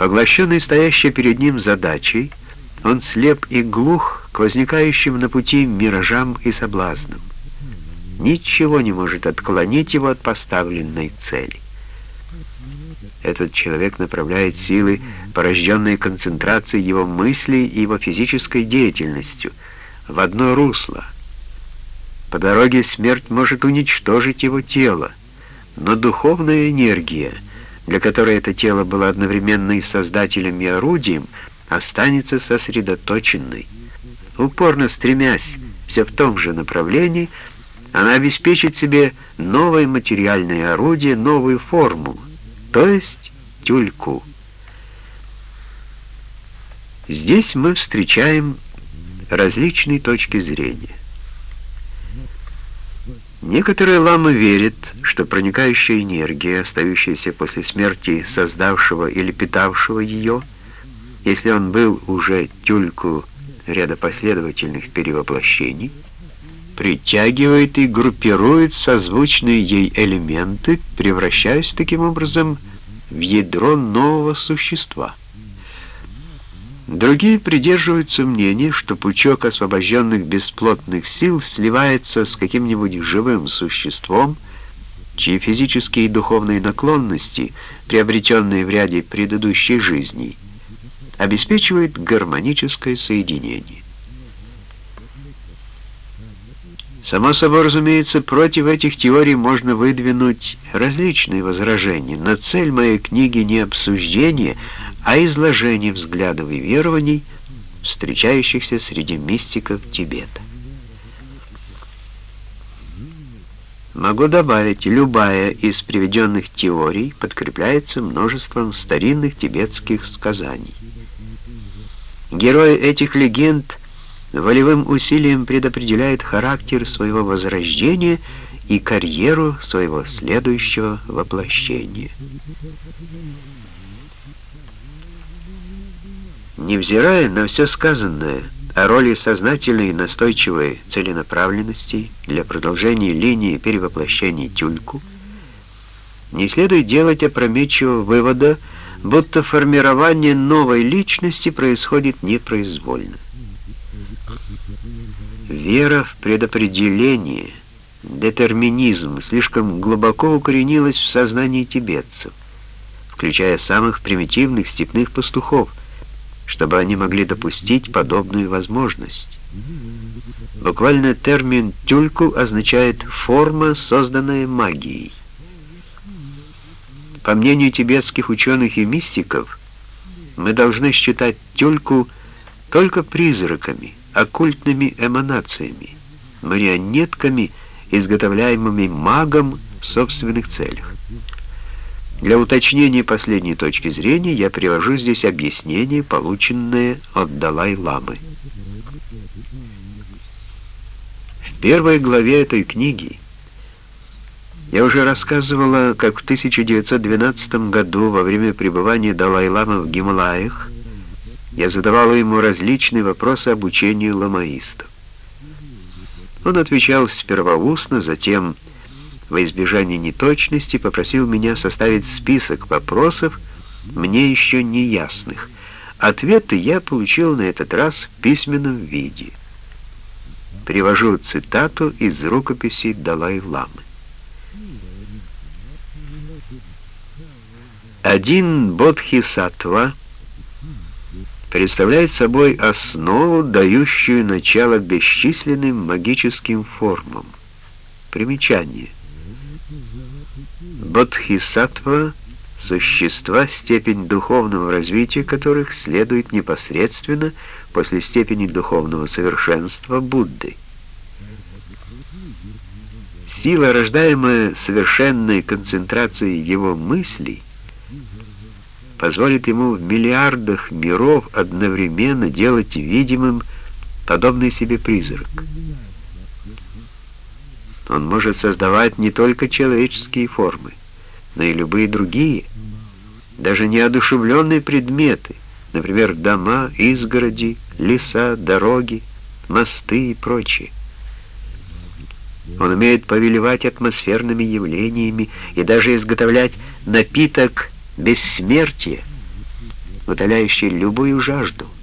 Поглощенный стоящей перед ним задачей, он слеп и глух к возникающим на пути миражам и соблазнам. Ничего не может отклонить его от поставленной цели. Этот человек направляет силы, порожденные концентрацией его мыслей и его физической деятельностью, в одно русло. По дороге смерть может уничтожить его тело, но духовная энергия, для которой это тело было одновременно и создателем, и орудием, останется сосредоточенной. Упорно стремясь все в том же направлении, она обеспечит себе новое материальное орудие, новую форму, то есть тюльку. Здесь мы встречаем различные точки зрения. Некоторые ламы верят, что проникающая энергия, остающаяся после смерти создавшего или питавшего ее, если он был уже тюльку ряда последовательных перевоплощений, притягивает и группирует созвучные ей элементы, превращаясь таким образом в ядро нового существа. Другие придерживаются мнения, что пучок освобожденных бесплотных сил сливается с каким-нибудь живым существом, чьи физические и духовные наклонности, приобретенные в ряде предыдущей жизней, обеспечивают гармоническое соединение. Само собой, разумеется, против этих теорий можно выдвинуть различные возражения, но цель моей книги не обсуждение, а изложение взглядов и верований, встречающихся среди мистиков Тибета. Могу добавить, любая из приведенных теорий подкрепляется множеством старинных тибетских сказаний. Герои этих легенд волевым усилием предопределяет характер своего возрождения и карьеру своего следующего воплощения. Невзирая на все сказанное о роли сознательной и настойчивой целенаправленности для продолжения линии перевоплощения тюльку, не следует делать опрометчивого вывода, будто формирование новой личности происходит непроизвольно. Вера в предопределение, детерминизм слишком глубоко укоренилась в сознании тибетцев, включая самых примитивных степных пастухов, чтобы они могли допустить подобную возможность. Буквально термин «тюльку» означает «форма, созданная магией». По мнению тибетских ученых и мистиков, мы должны считать тюльку только призраками, оккультными эманациями, марионетками, изготовляемыми магом в собственных целях. Для уточнения последней точки зрения я привожу здесь объяснение, полученное от Далай-ламы. В первой главе этой книги я уже рассказывала, как в 1912 году во время пребывания Далай-ламы в Гималаях я задавала ему различные вопросы обучению ламаистов. Он отвечал сперва устно, затем, во избежание неточности, попросил меня составить список вопросов, мне еще не ясных. Ответы я получил на этот раз в письменном виде. Привожу цитату из рукописи Далай-ламы. Один бодхисаттва представляет собой основу, дающую начало бесчисленным магическим формам. Примечание. Бодхисаттва — существа, степень духовного развития которых следует непосредственно после степени духовного совершенства Будды. Сила, рождаемая совершенной концентрацией его мыслей, позволит ему в миллиардах миров одновременно делать видимым подобный себе призрак. Он может создавать не только человеческие формы, но и любые другие, даже неодушевленные предметы, например, дома, изгороди, леса, дороги, мосты и прочее. Он умеет повелевать атмосферными явлениями и даже изготовлять напиток бессмертия, утоляющий любую жажду —